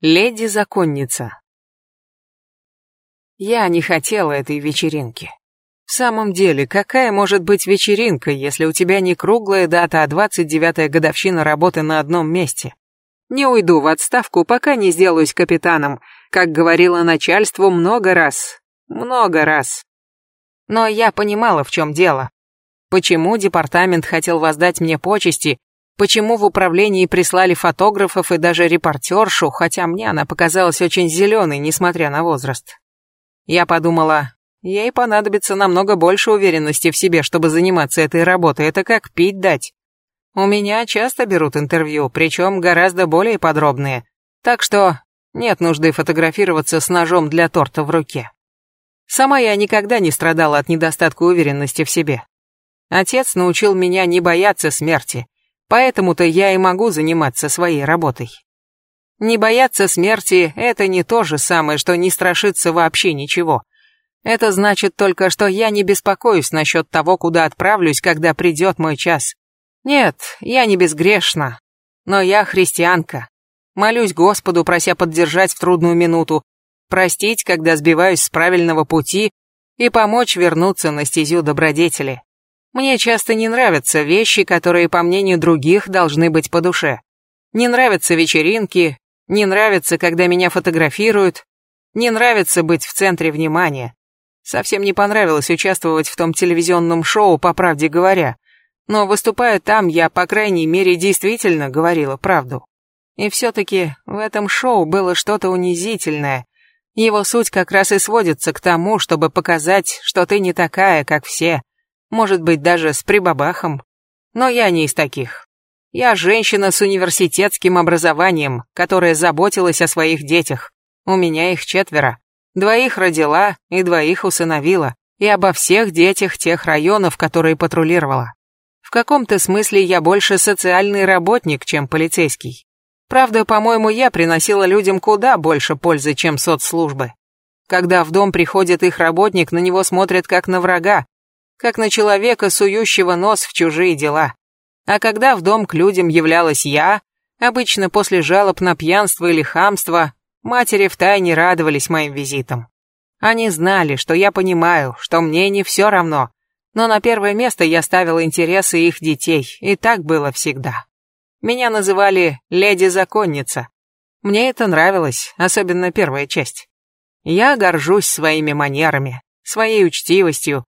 Леди-законница. Я не хотела этой вечеринки. В самом деле, какая может быть вечеринка, если у тебя не круглая дата, а 29-я годовщина работы на одном месте? Не уйду в отставку, пока не сделаюсь капитаном, как говорило начальству много раз. Много раз. Но я понимала, в чем дело. Почему департамент хотел воздать мне почести, Почему в управлении прислали фотографов и даже репортершу, хотя мне она показалась очень зеленой, несмотря на возраст? Я подумала, ей понадобится намного больше уверенности в себе, чтобы заниматься этой работой. Это как пить дать. У меня часто берут интервью, причем гораздо более подробные. Так что нет нужды фотографироваться с ножом для торта в руке. Сама я никогда не страдала от недостатка уверенности в себе. Отец научил меня не бояться смерти, Поэтому-то я и могу заниматься своей работой. Не бояться смерти – это не то же самое, что не страшиться вообще ничего. Это значит только, что я не беспокоюсь насчет того, куда отправлюсь, когда придет мой час. Нет, я не безгрешна, но я христианка. Молюсь Господу, прося поддержать в трудную минуту, простить, когда сбиваюсь с правильного пути и помочь вернуться на стезю добродетели. Мне часто не нравятся вещи, которые, по мнению других, должны быть по душе. Не нравятся вечеринки, не нравится, когда меня фотографируют, не нравится быть в центре внимания. Совсем не понравилось участвовать в том телевизионном шоу, по правде говоря. Но выступая там, я, по крайней мере, действительно говорила правду. И все-таки в этом шоу было что-то унизительное. Его суть как раз и сводится к тому, чтобы показать, что ты не такая, как все, может быть, даже с прибабахом. Но я не из таких. Я женщина с университетским образованием, которая заботилась о своих детях. У меня их четверо. Двоих родила и двоих усыновила. И обо всех детях тех районов, которые патрулировала. В каком-то смысле я больше социальный работник, чем полицейский. Правда, по-моему, я приносила людям куда больше пользы, чем соцслужбы. Когда в дом приходит их работник, на него смотрят как на врага, как на человека, сующего нос в чужие дела. А когда в дом к людям являлась я, обычно после жалоб на пьянство или хамство, матери втайне радовались моим визитам. Они знали, что я понимаю, что мне не все равно, но на первое место я ставила интересы их детей, и так было всегда. Меня называли «леди-законница». Мне это нравилось, особенно первая часть. Я горжусь своими манерами, своей учтивостью,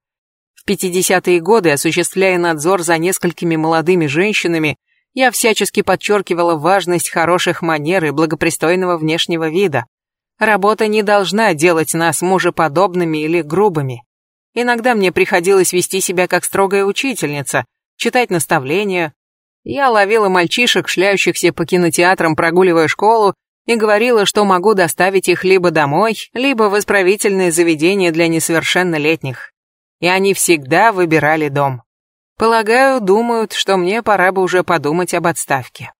в 50-е годы, осуществляя надзор за несколькими молодыми женщинами, я всячески подчеркивала важность хороших манер и благопристойного внешнего вида. Работа не должна делать нас мужеподобными или грубыми. Иногда мне приходилось вести себя как строгая учительница, читать наставления. Я ловила мальчишек, шляющихся по кинотеатрам, прогуливая школу, и говорила, что могу доставить их либо домой, либо в исправительное заведение для несовершеннолетних и они всегда выбирали дом. Полагаю, думают, что мне пора бы уже подумать об отставке.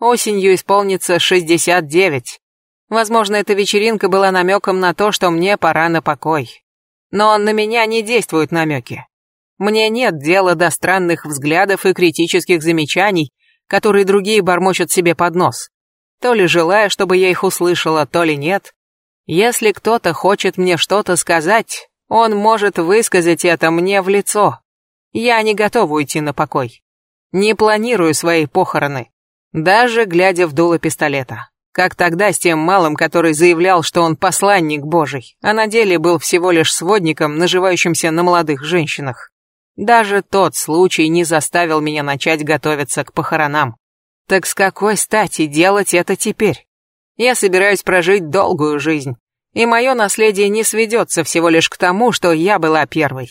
Осенью исполнится 69. Возможно, эта вечеринка была намеком на то, что мне пора на покой. Но на меня не действуют намеки. Мне нет дела до странных взглядов и критических замечаний, которые другие бормочут себе под нос. То ли желая, чтобы я их услышала, то ли нет. Если кто-то хочет мне что-то сказать, он может высказать это мне в лицо. Я не готов уйти на покой. Не планирую свои похороны, даже глядя в дуло пистолета. Как тогда с тем малым, который заявлял, что он посланник Божий, а на деле был всего лишь сводником, наживающимся на молодых женщинах. Даже тот случай не заставил меня начать готовиться к похоронам. Так с какой стати делать это теперь? Я собираюсь прожить долгую жизнь, и мое наследие не сведется всего лишь к тому, что я была первой.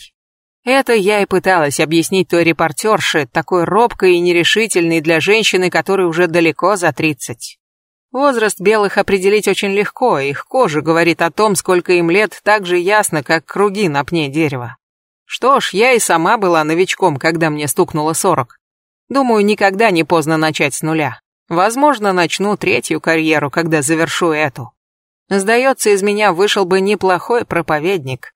Это я и пыталась объяснить той репортерше, такой робкой и нерешительной для женщины, которой уже далеко за тридцать. Возраст белых определить очень легко, их кожа говорит о том, сколько им лет, так же ясно, как круги на пне дерева. Что ж, я и сама была новичком, когда мне стукнуло сорок. Думаю, никогда не поздно начать с нуля. Возможно, начну третью карьеру, когда завершу эту. Сдается, из меня вышел бы неплохой проповедник,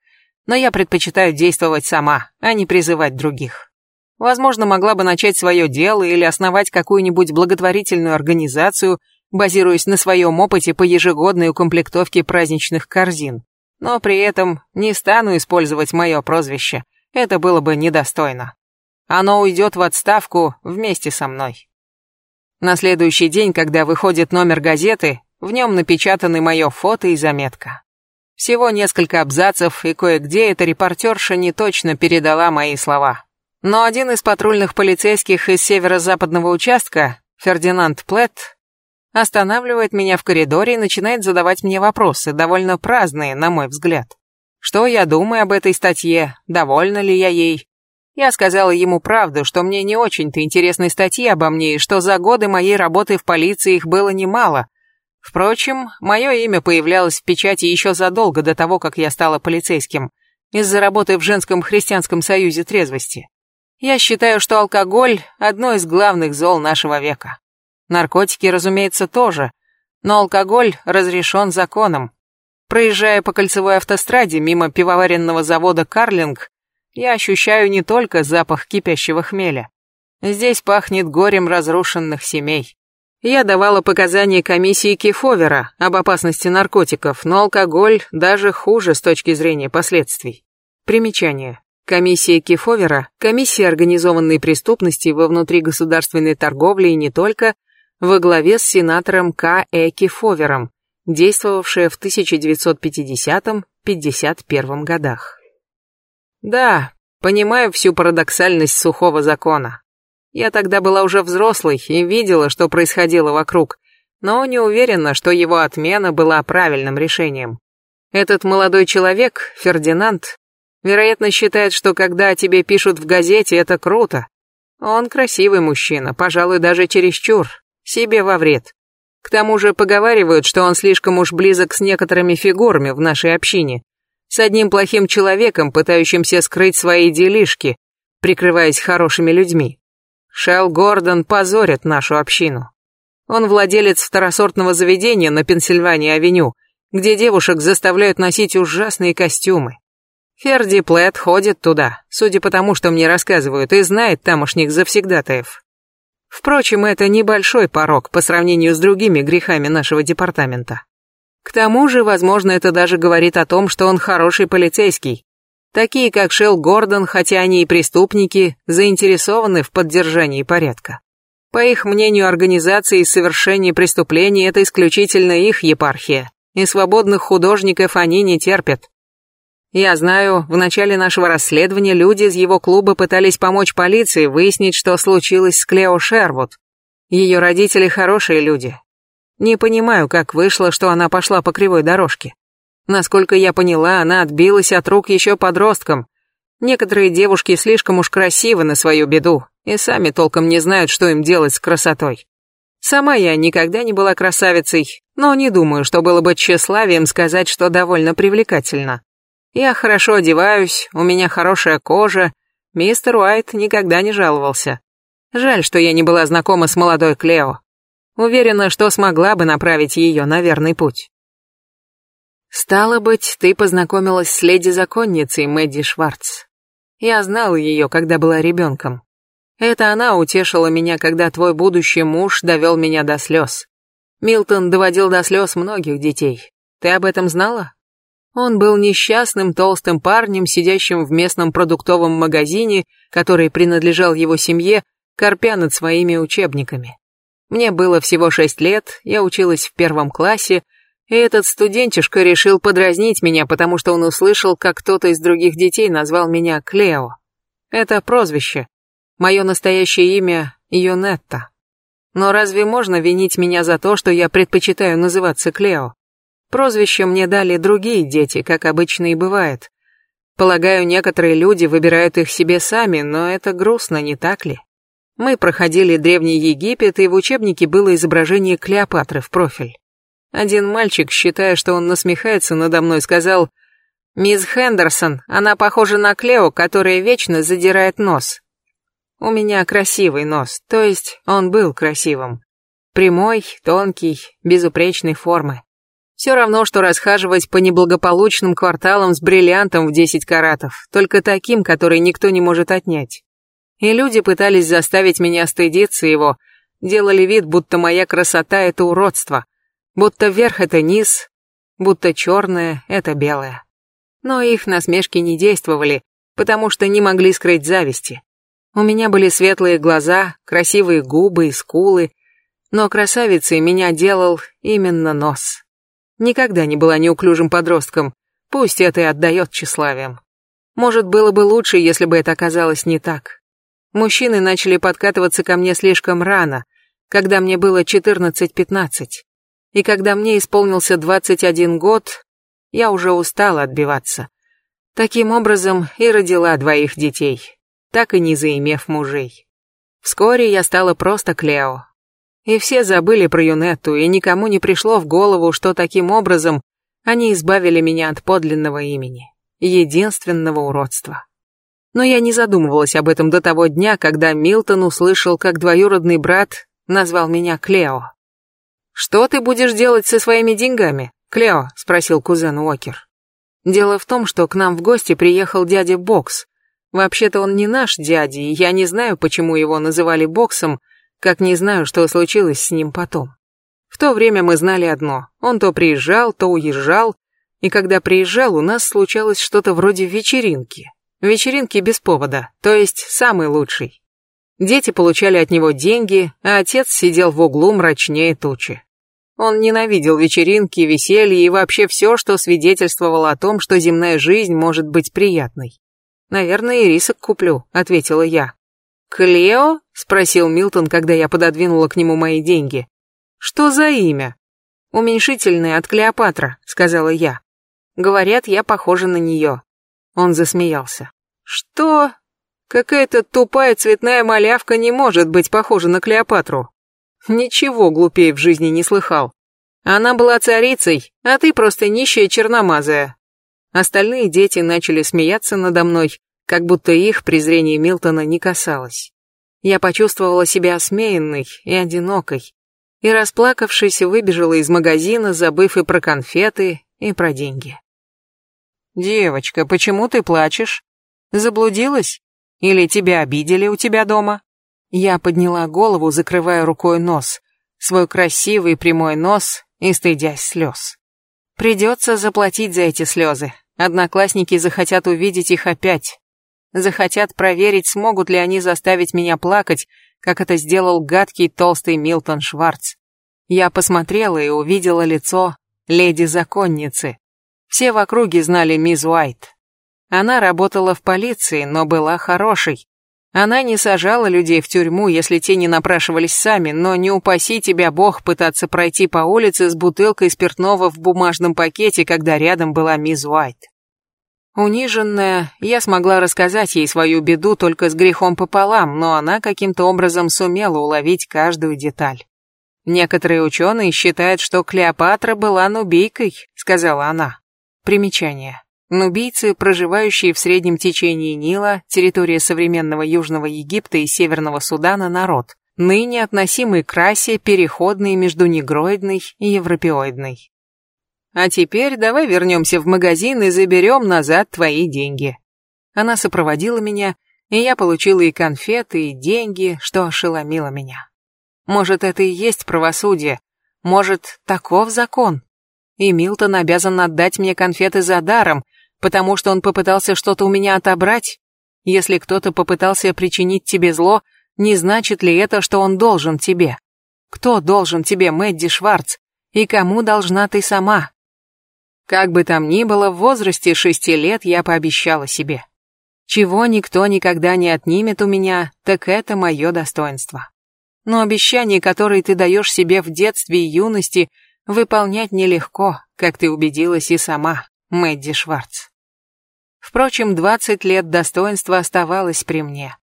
но я предпочитаю действовать сама, а не призывать других. Возможно, могла бы начать свое дело или основать какую-нибудь благотворительную организацию, базируясь на своем опыте по ежегодной укомплектовке праздничных корзин. Но при этом не стану использовать мое прозвище, это было бы недостойно. Оно уйдет в отставку вместе со мной. На следующий день, когда выходит номер газеты, в нем напечатаны мое фото и заметка. Всего несколько абзацев, и кое-где эта репортерша не точно передала мои слова. Но один из патрульных полицейских из северо-западного участка, Фердинанд Плетт, останавливает меня в коридоре и начинает задавать мне вопросы, довольно праздные, на мой взгляд. Что я думаю об этой статье, довольна ли я ей. Я сказала ему правду, что мне не очень-то интересны статьи обо мне, и что за годы моей работы в полиции их было немало. Впрочем, мое имя появлялось в печати еще задолго до того, как я стала полицейским, из-за работы в женском христианском союзе трезвости. Я считаю, что алкоголь – одно из главных зол нашего века. Наркотики, разумеется, тоже, но алкоголь разрешен законом. Проезжая по кольцевой автостраде мимо пивоваренного завода «Карлинг», я ощущаю не только запах кипящего хмеля. Здесь пахнет горем разрушенных семей. Я давала показания комиссии Кифовера об опасности наркотиков, но алкоголь даже хуже с точки зрения последствий. Примечание. Комиссия Кифовера, комиссия организованной преступности во внутригосударственной торговле и не только, во главе с сенатором К. Э. Кифовером, действовавшая в 1950-51 годах. Да, понимаю всю парадоксальность сухого закона. Я тогда была уже взрослой и видела, что происходило вокруг, но не уверена, что его отмена была правильным решением. Этот молодой человек, Фердинанд, Вероятно, считает, что когда о тебе пишут в газете, это круто. Он красивый мужчина, пожалуй, даже чересчур. Себе во вред. К тому же поговаривают, что он слишком уж близок с некоторыми фигурами в нашей общине. С одним плохим человеком, пытающимся скрыть свои делишки, прикрываясь хорошими людьми. Шел Гордон позорит нашу общину. Он владелец второсортного заведения на Пенсильвании-авеню, где девушек заставляют носить ужасные костюмы. Ферди Плэт ходит туда, судя по тому, что мне рассказывают, и знает тамошних завсегдатаев. Впрочем, это небольшой порог по сравнению с другими грехами нашего департамента. К тому же, возможно, это даже говорит о том, что он хороший полицейский. Такие, как Шелл Гордон, хотя они и преступники, заинтересованы в поддержании порядка. По их мнению, организации и совершение преступлений – это исключительно их епархия, и свободных художников они не терпят. Я знаю, в начале нашего расследования люди из его клуба пытались помочь полиции выяснить, что случилось с Клео Шервуд. Ее родители хорошие люди. Не понимаю, как вышло, что она пошла по кривой дорожке. Насколько я поняла, она отбилась от рук еще подросткам. Некоторые девушки слишком уж красивы на свою беду и сами толком не знают, что им делать с красотой. Сама я никогда не была красавицей, но не думаю, что было бы тщеславием сказать, что довольно привлекательно. Я хорошо одеваюсь, у меня хорошая кожа. Мистер Уайт никогда не жаловался. Жаль, что я не была знакома с молодой Клео. Уверена, что смогла бы направить ее на верный путь. Стало быть, ты познакомилась с леди-законницей Мэдди Шварц. Я знала ее, когда была ребенком. Это она утешила меня, когда твой будущий муж довел меня до слез. Милтон доводил до слез многих детей. Ты об этом знала? Он был несчастным толстым парнем, сидящим в местном продуктовом магазине, который принадлежал его семье, корпя над своими учебниками. Мне было всего шесть лет, я училась в первом классе, этот студентишка решил подразнить меня, потому что он услышал, как кто-то из других детей назвал меня Клео. Это прозвище. Мое настоящее имя Юнетта. Но разве можно винить меня за то, что я предпочитаю называться Клео? Прозвище мне дали другие дети, как обычно и бывает. Полагаю, некоторые люди выбирают их себе сами, но это грустно, не так ли? Мы проходили Древний Египет, и в учебнике было изображение Клеопатры в профиль. Один мальчик, считая, что он насмехается надо мной, сказал, «Мисс Хендерсон, она похожа на Клео, которая вечно задирает нос». У меня красивый нос, то есть он был красивым. Прямой, тонкий, безупречной формы. Все равно, что расхаживать по неблагополучным кварталам с бриллиантом в 10 каратов, только таким, который никто не может отнять. И люди пытались заставить меня стыдиться его, делали вид, будто моя красота — это уродство, будто верх — это низ, будто черное — это белое. Но их насмешки не действовали, потому что не могли скрыть зависти. У меня были светлые глаза, красивые губы и скулы, но красавицей меня делал именно нос. Никогда не была неуклюжим подростком, пусть это и отдает тщеславием. Может, было бы лучше, если бы это оказалось не так. Мужчины начали подкатываться ко мне слишком рано, когда мне было 14-15. И когда мне исполнился 21 год, я уже устала отбиваться. Таким образом и родила двоих детей, так и не заимев мужей. Вскоре я стала просто Клео. И все забыли про Юнетту, и никому не пришло в голову, что таким образом они избавили меня от подлинного имени, единственного уродства. Но я не задумывалась об этом до того дня, когда Милтон услышал, как двоюродный брат назвал меня Клео. «Что ты будешь делать со своими деньгами?» «Клео», — спросил кузен Уокер. «Дело в том, что к нам в гости приехал дядя Бокс. Вообще-то он не наш дядя, и я не знаю, почему его называли Боксом, как не знаю, что случилось с ним потом. В то время мы знали одно. Он то приезжал, то уезжал, и когда приезжал, у нас случалось что-то вроде вечеринки. Вечеринки без повода, то есть самый лучший. Дети получали от него деньги, а отец сидел в углу мрачнее тучи. Он ненавидел вечеринки, веселье и вообще все, что свидетельствовало о том, что земная жизнь может быть приятной. «Наверное, и рисок куплю», — ответила я. «Клео?» — спросил Милтон, когда я пододвинула к нему мои деньги. «Что за имя?» «Уменьшительное от Клеопатра», — сказала я. «Говорят, я похожа на нее». Он засмеялся. «Что? Какая-то тупая цветная малявка не может быть похожа на Клеопатру. Ничего глупее в жизни не слыхал. Она была царицей, а ты просто нищая черномазая. Остальные дети начали смеяться надо мной, как будто их презрение Милтона не касалось. Я почувствовала себя осмеянной и одинокой, и, расплакавшись, выбежала из магазина, забыв и про конфеты, и про деньги. «Девочка, почему ты плачешь? Заблудилась? Или тебя обидели у тебя дома?» Я подняла голову, закрывая рукой нос, свой красивый прямой нос и стыдясь слез. Придется заплатить за эти слезы. Одноклассники захотят увидеть их опять. Захотят проверить, смогут ли они заставить меня плакать, как это сделал гадкий толстый Милтон Шварц. Я посмотрела и увидела лицо леди-законницы. Все в округе знали мисс Уайт. Она работала в полиции, но была хорошей, она не сажала людей в тюрьму, если те не напрашивались сами, но не упаси тебя бог пытаться пройти по улице с бутылкой спиртного в бумажном пакете, когда рядом была мисс Уайт. Униженная, я смогла рассказать ей свою беду только с грехом пополам, но она каким-то образом сумела уловить каждую деталь. Некоторые ученые считают, что Клеопатра была нубийкой, сказала она. Примечание. Нубийцы, проживающие в среднем течении Нила, территория современного Южного Египта и Северного Судана, народ, ныне относимый к расе, переходной между негроидной и европеоидной. А теперь давай вернемся в магазин и заберем назад твои деньги. Она сопроводила меня, и я получила и конфеты, и деньги, что ошеломило меня. Может, это и есть правосудие, может, таков закон. И Милтон обязан отдать мне конфеты за даром, потому что он попытался что-то у меня отобрать? Если кто-то попытался причинить тебе зло, не значит ли это, что он должен тебе? Кто должен тебе, Мэдди Шварц? И кому должна ты сама? Как бы там ни было, в возрасте шести лет я пообещала себе. Чего никто никогда не отнимет у меня, так это мое достоинство. Но обещания, которые ты даешь себе в детстве и юности, выполнять нелегко, как ты убедилась и сама. Мэдди Шварц. Впрочем, двадцать лет достоинства оставалось при мне.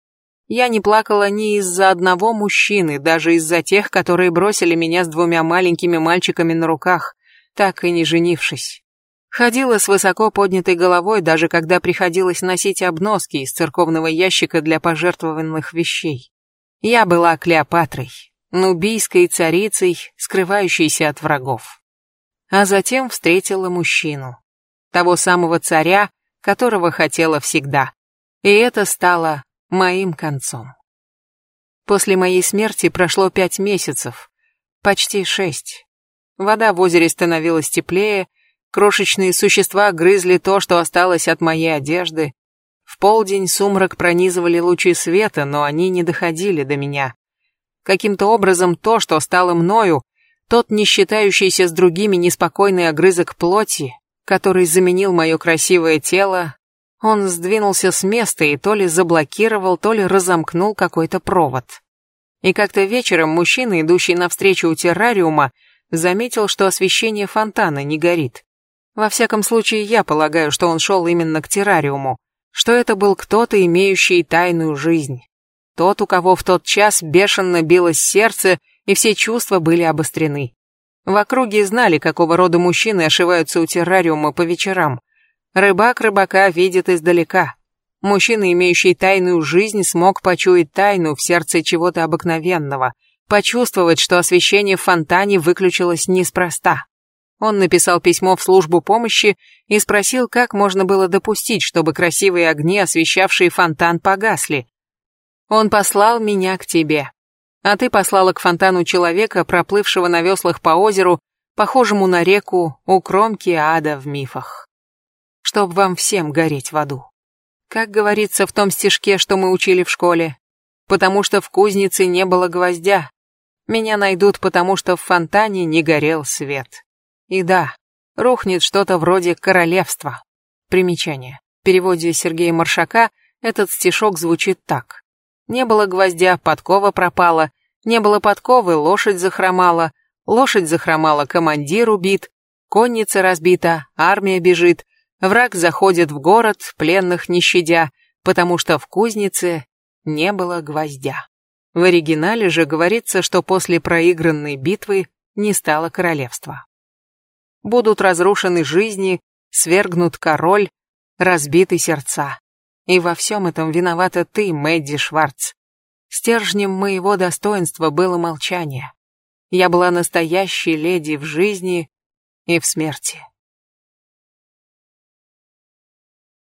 Я не плакала ни из-за одного мужчины, даже из-за тех, которые бросили меня с двумя маленькими мальчиками на руках, так и не женившись. Ходила с высоко поднятой головой, даже когда приходилось носить обноски из церковного ящика для пожертвованных вещей. Я была Клеопатрой, нубийской царицей, скрывающейся от врагов. А затем встретила мужчину того самого царя, которого хотела всегда. И это стало моим концом. После моей смерти прошло пять месяцев, почти шесть. Вода в озере становилась теплее, крошечные существа грызли то, что осталось от моей одежды. В полдень сумрак пронизывали лучи света, но они не доходили до меня. Каким-то образом то, что стало мною, тот не считающийся с другими неспокойный огрызок плоти, который заменил мое красивое тело, он сдвинулся с места и то ли заблокировал, то ли разомкнул какой-то провод. И как-то вечером мужчина, идущий навстречу у террариума, заметил, что освещение фонтана не горит. Во всяком случае, я полагаю, что он шел именно к террариуму, что это был кто-то, имеющий тайную жизнь. Тот, у кого в тот час бешено билось сердце, и все чувства были обострены. В округе знали, какого рода мужчины ошиваются у террариума по вечерам. Рыбак рыбака видит издалека. Мужчина, имеющий тайную жизнь, смог почуять тайну в сердце чего-то обыкновенного, почувствовать, что освещение в фонтане выключилось неспроста. Он написал письмо в службу помощи и спросил, как можно было допустить, чтобы красивые огни, освещавшие фонтан, погасли. Он послал меня к тебе. А ты послала к фонтану человека, проплывшего на веслах по озеру, похожему на реку у кромки ада в мифах. Чтоб вам всем гореть в аду. Как говорится в том стишке, что мы учили в школе. Потому что в кузнице не было гвоздя. Меня найдут, потому что в фонтане не горел свет. И да, рухнет что-то вроде королевства. Примечание. В переводе Сергея Маршака этот стишок звучит так. Не было гвоздя, подкова пропала, не было подковы, лошадь захромала, лошадь захромала, командир убит, конница разбита, армия бежит, враг заходит в город, пленных не щадя, потому что в кузнице не было гвоздя. В оригинале же говорится, что после проигранной битвы не стало королевства. Будут разрушены жизни, свергнут король, разбиты сердца. И во всем этом виновата ты, Мэдди Шварц. Стержнем моего достоинства было молчание. Я была настоящей леди в жизни и в смерти.